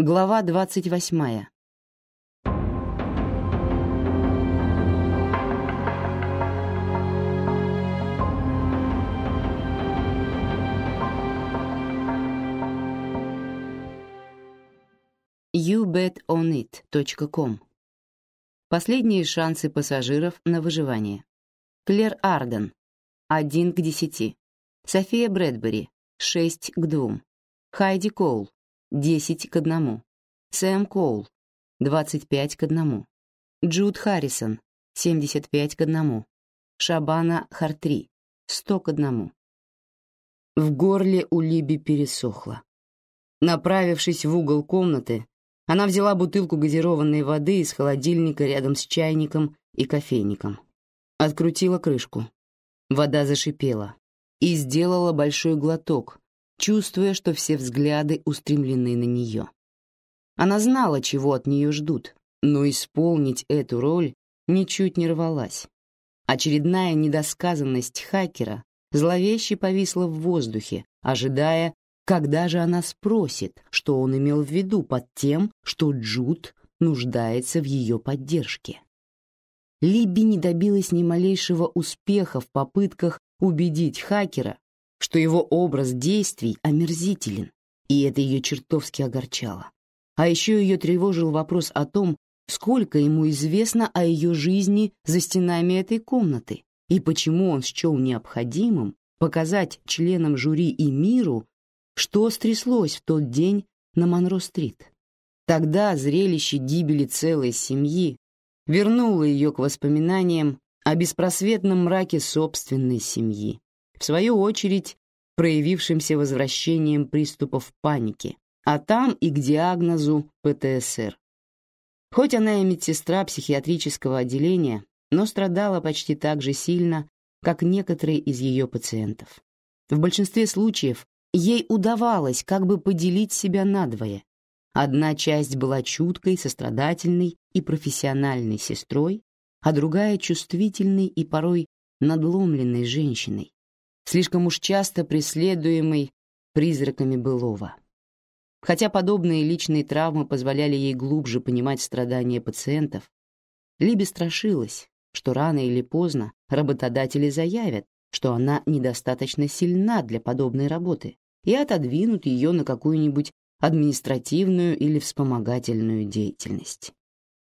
Глава двадцать восьмая. youbetownit.com. Последние шансы пассажиров на выживание. Клэр Арден, 1 к 10. София Брэдбери, 6 к 2. Хайди Коул, 10 к 1. Сэм Коул, 25 к 1. Джуд Харрисон, 75 к 1. Шабана Хартри, 100 к 1. В горле у Либи пересохло. Направившись в угол комнаты, она взяла бутылку газированной воды из холодильника рядом с чайником и кофейником. Открутила крышку. Вода зашипела и сделала большой глоток, чувствуя, что все взгляды устремлены на нее. Она знала, чего от нее ждут, но исполнить эту роль ничуть не рвалась. Очередная недосказанность хакера зловеще повисла в воздухе, ожидая, когда же она спросит, что он имел в виду под тем, что Джуд нуждается в ее поддержке? Либби не добилась ни малейшего успеха в попытках убедить хакера, что его образ действий омерзителен, и это ее чертовски огорчало. А еще ее тревожил вопрос о том, сколько ему известно о ее жизни за стенами этой комнаты, и почему он счел необходимым показать членам жюри и миру что стряслось в тот день на Монро-стрит. Тогда зрелище гибели целой семьи вернуло ее к воспоминаниям о беспросветном мраке собственной семьи, в свою очередь проявившимся возвращением приступов паники, а там и к диагнозу ПТСР. Хоть она и медсестра психиатрического отделения, но страдала почти так же сильно, как некоторые из ее пациентов. В большинстве случаев Ей удавалось как бы поделить себя надвое. Одна часть была чуткой, сострадательной и профессиональной сестрой, а другая — чувствительной и порой надломленной женщиной, слишком уж часто преследуемой призраками былого. Хотя подобные личные травмы позволяли ей глубже понимать страдания пациентов, Либи страшилась, что рано или поздно работодатели заявят, что она недостаточно сильна для подобной работы и отодвинут ее на какую-нибудь административную или вспомогательную деятельность.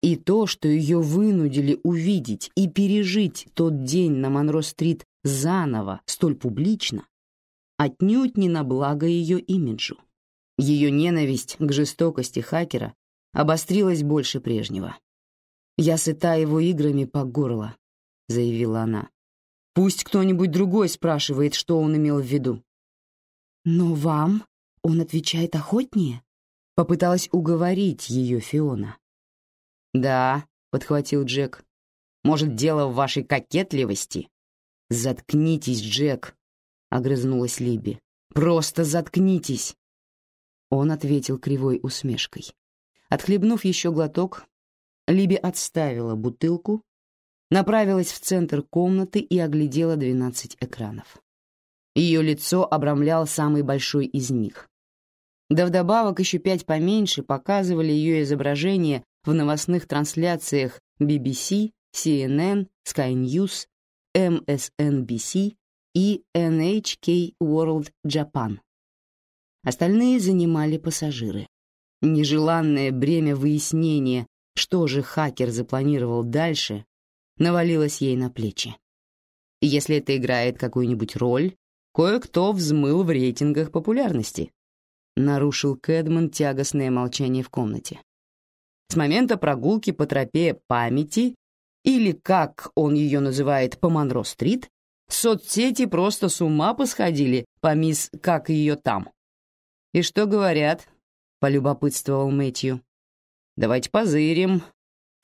И то, что ее вынудили увидеть и пережить тот день на Монро-стрит заново, столь публично, отнюдь не на благо ее имиджу. Ее ненависть к жестокости хакера обострилась больше прежнего. «Я сыта его играми по горло», — заявила она. Пусть кто-нибудь другой спрашивает, что он имел в виду. Но вам он отвечает охотнее? Попыталась уговорить ее Фиона. Да, подхватил Джек. Может, дело в вашей кокетливости? Заткнитесь, Джек, огрызнулась Либи. Просто заткнитесь. Он ответил кривой усмешкой. Отхлебнув еще глоток, Либи отставила бутылку направилась в центр комнаты и оглядела двенадцать экранов. Ее лицо обрамлял самый большой из них. Да вдобавок еще пять поменьше показывали ее изображение в новостных трансляциях BBC, CNN, Sky News, MSNBC и NHK World Japan. Остальные занимали пассажиры. Нежеланное бремя выяснения, что же хакер запланировал дальше, навалилась ей на плечи. Если это играет какую-нибудь роль, кое-кто взмыл в рейтингах популярности. Нарушил Кэдман тягостное молчание в комнате. С момента прогулки по тропе памяти, или, как он ее называет, по Монро-стрит, соцсети просто с ума посходили по мисс «Как ее там». «И что говорят?» — полюбопытствовал Мэтью. «Давайте позырим,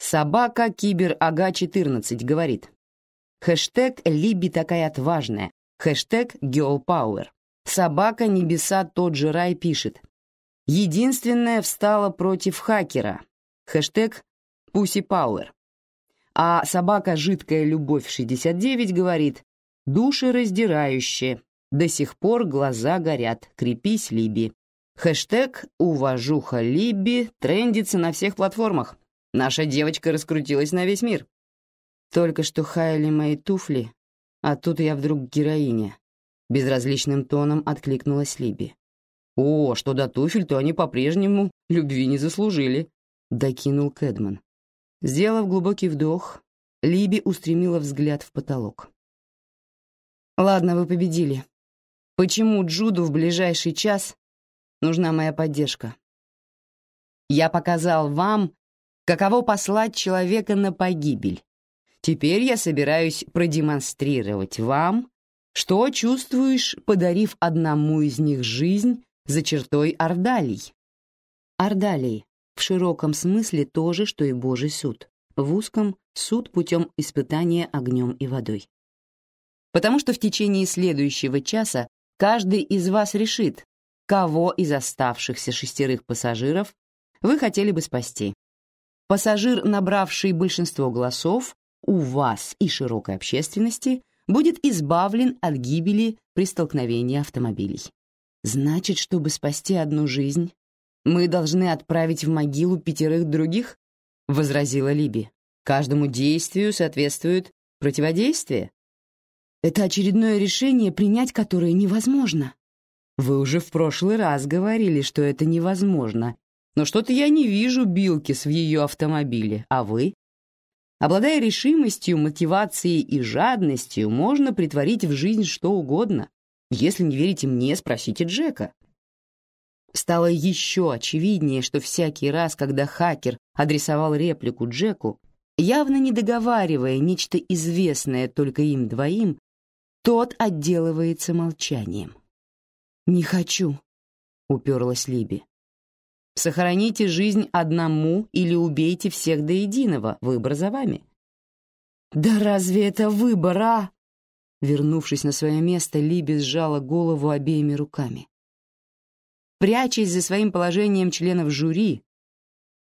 Собака Кибер Ага 14 говорит. Хэштег Либи такая отважная. Хэштег Power. Собака Небеса тот же рай пишет. Единственная встала против хакера. Хэштег Pussy Power. А собака Жидкая Любовь 69 говорит. Души раздирающие. До сих пор глаза горят. Крепись, Либи. Хэштег «Уважуха Либби» трендится на всех платформах. Наша девочка раскрутилась на весь мир. Только что хаяли мои туфли, а тут я вдруг героиня. Безразличным тоном откликнулась Либи. «О, что до туфель, то они по-прежнему любви не заслужили», — докинул Кэдман. Сделав глубокий вдох, Либи устремила взгляд в потолок. «Ладно, вы победили. Почему Джуду в ближайший час нужна моя поддержка? Я показал вам, каково послать человека на погибель. Теперь я собираюсь продемонстрировать вам, что чувствуешь, подарив одному из них жизнь за чертой Ордалий. Ордалий в широком смысле то же, что и Божий суд, в узком — суд путем испытания огнем и водой. Потому что в течение следующего часа каждый из вас решит, кого из оставшихся шестерых пассажиров вы хотели бы спасти. Пассажир, набравший большинство голосов, у вас и широкой общественности будет избавлен от гибели при столкновении автомобилей. Значит, чтобы спасти одну жизнь, мы должны отправить в могилу пятерых других? возразила Либи. Каждому действию соответствует противодействие. Это очередное решение, принять которое невозможно. Вы уже в прошлый раз говорили, что это невозможно. Но что-то я не вижу Билкис в ее автомобиле, а вы? Обладая решимостью, мотивацией и жадностью, можно притворить в жизнь что угодно. Если не верите мне, спросите Джека. Стало еще очевиднее, что всякий раз, когда хакер адресовал реплику Джеку, явно не договаривая нечто известное только им двоим, тот отделывается молчанием. «Не хочу», — уперлась Либи. Сохраните жизнь одному или убейте всех до единого. Выбор за вами. Да разве это выбор, а? Вернувшись на свое место, Либи сжала голову обеими руками. Прячась за своим положением членов жюри,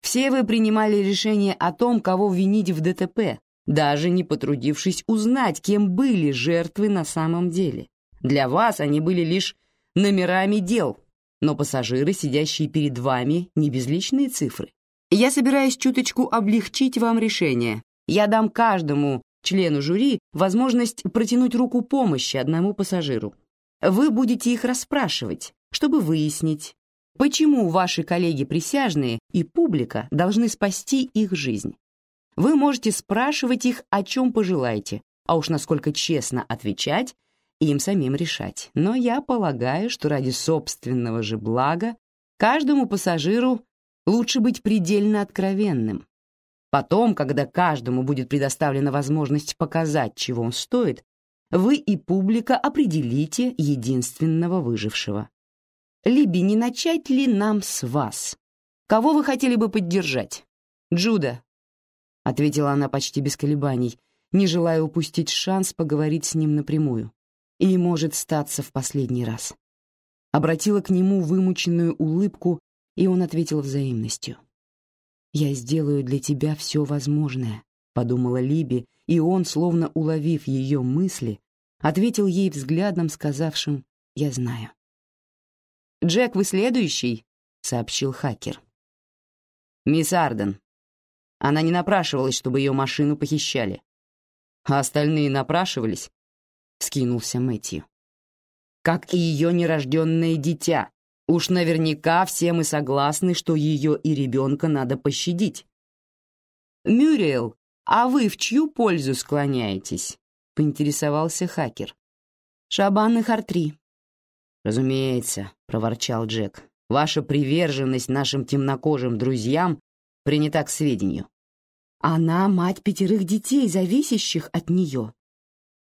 все вы принимали решение о том, кого винить в ДТП, даже не потрудившись узнать, кем были жертвы на самом деле. Для вас они были лишь номерами дел, но пассажиры, сидящие перед вами, не безличные цифры. Я собираюсь чуточку облегчить вам решение. Я дам каждому члену жюри возможность протянуть руку помощи одному пассажиру. Вы будете их расспрашивать, чтобы выяснить, почему ваши коллеги-присяжные и публика должны спасти их жизнь. Вы можете спрашивать их, о чем пожелаете, а уж насколько честно отвечать, им самим решать. Но я полагаю, что ради собственного же блага каждому пассажиру лучше быть предельно откровенным. Потом, когда каждому будет предоставлена возможность показать, чего он стоит, вы и публика определите единственного выжившего. Либи, не начать ли нам с вас? Кого вы хотели бы поддержать? Джуда, — ответила она почти без колебаний, не желая упустить шанс поговорить с ним напрямую и может статься в последний раз. Обратила к нему вымученную улыбку, и он ответил взаимностью. «Я сделаю для тебя все возможное», — подумала Либи, и он, словно уловив ее мысли, ответил ей взглядом, сказавшим «Я знаю». «Джек, вы следующий?» — сообщил хакер. «Мисс Арден. Она не напрашивалась, чтобы ее машину похищали. А остальные напрашивались?» — вскинулся Мэтью. «Как и ее нерожденное дитя. Уж наверняка все мы согласны, что ее и ребенка надо пощадить». «Мюриэл, а вы в чью пользу склоняетесь?» — поинтересовался хакер. «Шабан и Хартри». «Разумеется», — проворчал Джек. «Ваша приверженность нашим темнокожим друзьям принята к сведению». «Она мать пятерых детей, зависящих от нее»,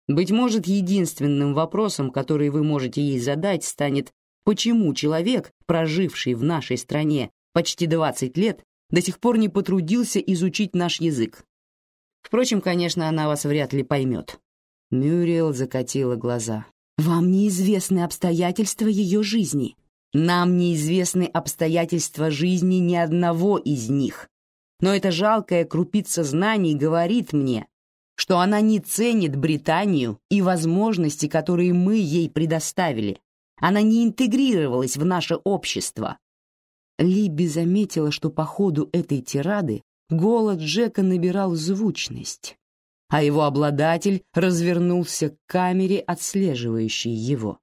быть может, единственным вопросом, который вы можете ей задать, станет, почему человек, проживший в нашей стране почти 20 лет, до сих пор не потрудился изучить наш язык. Впрочем, конечно, она вас вряд ли поймет. Мюриел закатила глаза. «Вам неизвестны обстоятельства ее жизни. Нам неизвестны обстоятельства жизни ни одного из них. Но эта жалкая крупица знаний говорит мне, что она не ценит Британию и возможности, которые мы ей предоставили. Она не интегрировалась в наше общество, Либи заметила, что по ходу этой тирады голос Джека набирал звучность, а его обладатель развернулся к камере, отслеживающей его.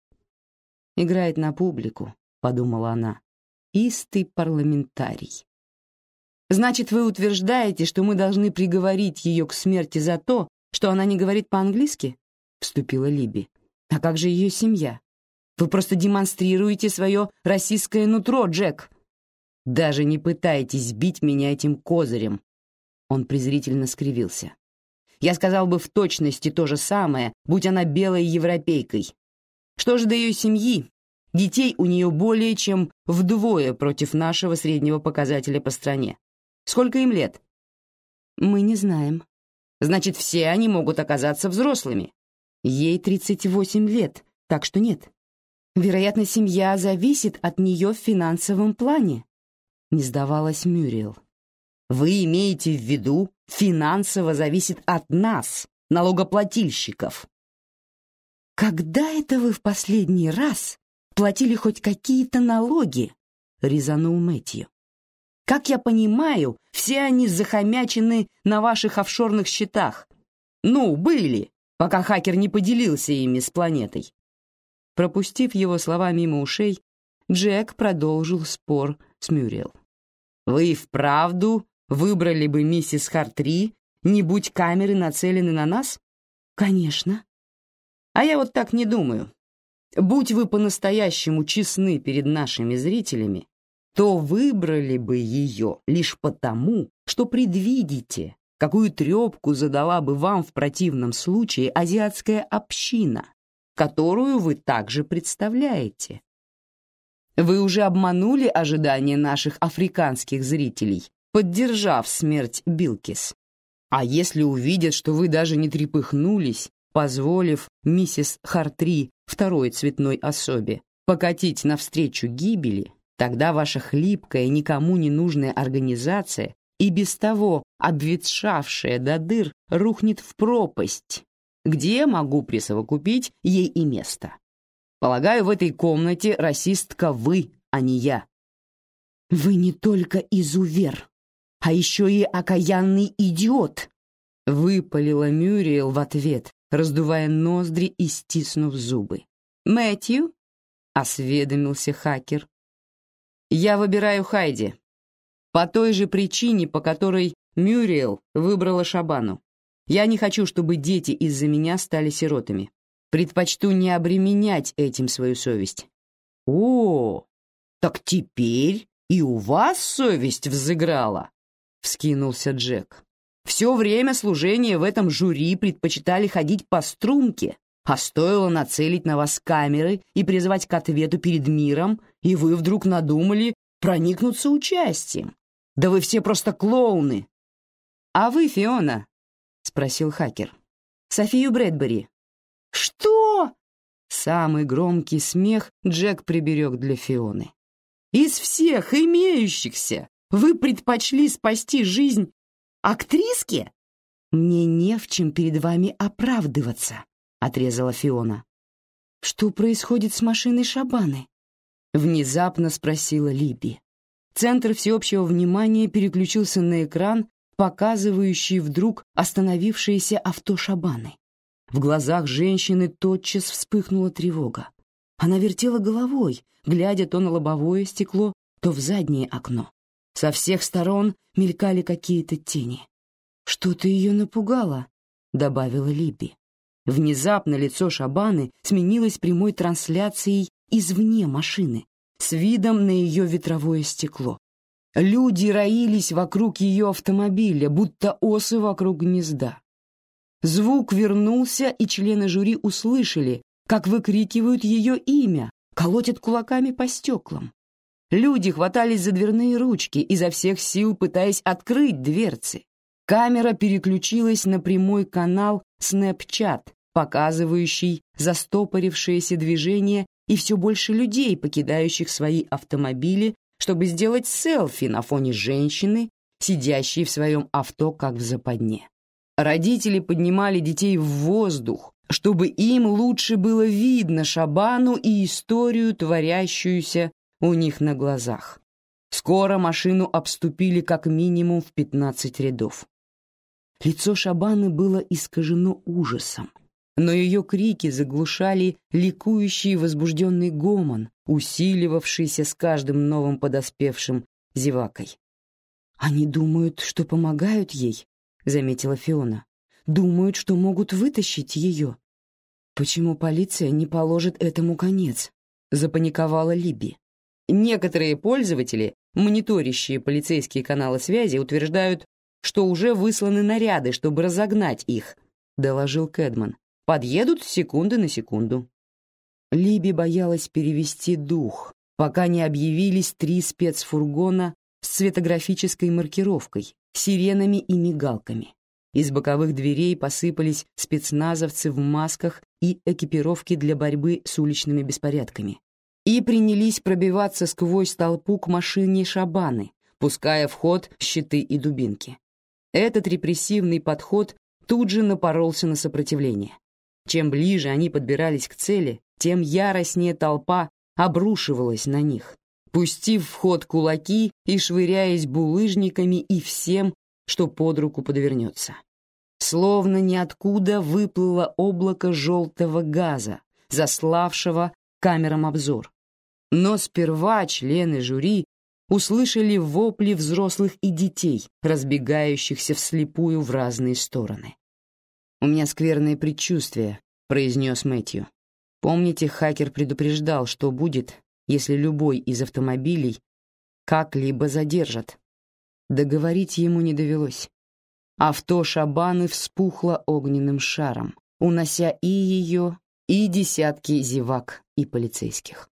«Играет на публику», — подумала она, — «истый парламентарий». «Значит, вы утверждаете, что мы должны приговорить ее к смерти за то, что она не говорит по-английски?» — вступила Либи. «А как же ее семья? Вы просто демонстрируете свое российское нутро, Джек!» Даже не пытайтесь бить меня этим козырем. Он презрительно скривился. Я сказал бы в точности то же самое, будь она белой европейкой. Что же до ее семьи? Детей у нее более чем вдвое против нашего среднего показателя по стране. Сколько им лет? Мы не знаем. Значит, все они могут оказаться взрослыми. Ей 38 лет, так что нет. Вероятно, семья зависит от нее в финансовом плане не сдавалась Мюрриел. Вы имеете в виду, финансово зависит от нас, налогоплательщиков. Когда это вы в последний раз платили хоть какие-то налоги? резанул Мэтью. Как я понимаю, все они захомячены на ваших офшорных счетах. Ну, были, пока хакер не поделился ими с планетой. Пропустив его слова мимо ушей, Джек продолжил спор с Мюрриел. Вы и вправду выбрали бы миссис Хартри, не будь камеры нацелены на нас? Конечно. А я вот так не думаю. Будь вы по-настоящему честны перед нашими зрителями, то выбрали бы ее лишь потому, что предвидите, какую трепку задала бы вам в противном случае азиатская община, которую вы также представляете. Вы уже обманули ожидания наших африканских зрителей, поддержав смерть Билкис. А если увидят, что вы даже не трепыхнулись, позволив миссис Хартри, второй цветной особе, покатить навстречу гибели, тогда ваша хлипкая, никому не нужная организация и без того обветшавшая до дыр рухнет в пропасть, где могу присовокупить ей и место. Полагаю, в этой комнате расистка вы, а не я. Вы не только изувер, а еще и окаянный идиот, выпалила Мюриел в ответ, раздувая ноздри и стиснув зубы. Мэтью, осведомился хакер. Я выбираю Хайди. По той же причине, по которой Мюриел выбрала Шабану. Я не хочу, чтобы дети из-за меня стали сиротами. Предпочту не обременять этим свою совесть. О, так теперь и у вас совесть взыграла, вскинулся Джек. Все время служения в этом жюри предпочитали ходить по струнке, а стоило нацелить на вас камеры и призвать к ответу перед миром, и вы вдруг надумали проникнуться участием. Да вы все просто клоуны. А вы, Фиона? спросил хакер. Софию Брэдбери «Что?» Самый громкий смех Джек приберег для Фионы. «Из всех имеющихся вы предпочли спасти жизнь актриске?» «Мне не в чем перед вами оправдываться», — отрезала Фиона. «Что происходит с машиной Шабаны?» — внезапно спросила Либи. Центр всеобщего внимания переключился на экран, показывающий вдруг остановившееся авто Шабаны. В глазах женщины тотчас вспыхнула тревога. Она вертела головой, глядя то на лобовое стекло, то в заднее окно. Со всех сторон мелькали какие-то тени. «Что-то ее напугало», — добавила Либи. Внезапно лицо Шабаны сменилось прямой трансляцией извне машины, с видом на ее ветровое стекло. Люди роились вокруг ее автомобиля, будто осы вокруг гнезда. Звук вернулся, и члены жюри услышали, как выкрикивают ее имя, колотят кулаками по стеклам. Люди хватались за дверные ручки, изо всех сил пытаясь открыть дверцы. Камера переключилась на прямой канал Snapchat, показывающий застопорившееся движение и все больше людей, покидающих свои автомобили, чтобы сделать селфи на фоне женщины, сидящей в своем авто как в западне. Родители поднимали детей в воздух, чтобы им лучше было видно Шабану и историю, творящуюся у них на глазах. Скоро машину обступили как минимум в 15 рядов. Лицо Шабаны было искажено ужасом, но ее крики заглушали ликующий возбужденный гомон, усиливавшийся с каждым новым подоспевшим зевакой. «Они думают, что помогают ей», — заметила Фиона. «Думают, что могут вытащить ее». «Почему полиция не положит этому конец?» — запаниковала Либи. Некоторые пользователи, мониторящие полицейские каналы связи, утверждают, что уже высланы наряды, чтобы разогнать их, доложил Кэдман. Подъедут секунды на секунду. Либи боялась перевести дух, пока не объявились три спецфургона с цветографической маркировкой, сиренами и мигалками. Из боковых дверей посыпались спецназовцы в масках и экипировке для борьбы с уличными беспорядками. И принялись пробиваться сквозь толпу к машине Шабаны, пуская в ход щиты и дубинки. Этот репрессивный подход тут же напоролся на сопротивление. Чем ближе они подбирались к цели, тем яростнее толпа обрушивалась на них, пустив в ход кулаки и швыряясь булыжниками и всем, что под руку подвернется. Словно ниоткуда выплыло облако желтого газа, заславшего камерам обзор. Но сперва члены жюри услышали вопли взрослых и детей, разбегающихся вслепую в разные стороны. «У меня скверные предчувствия», — произнес Мэтью. «Помните, хакер предупреждал, что будет, если любой из автомобилей как-либо задержат?» Договорить ему не довелось. Авто Шабаны вспухло огненным шаром, унося и ее, и десятки зевак и полицейских.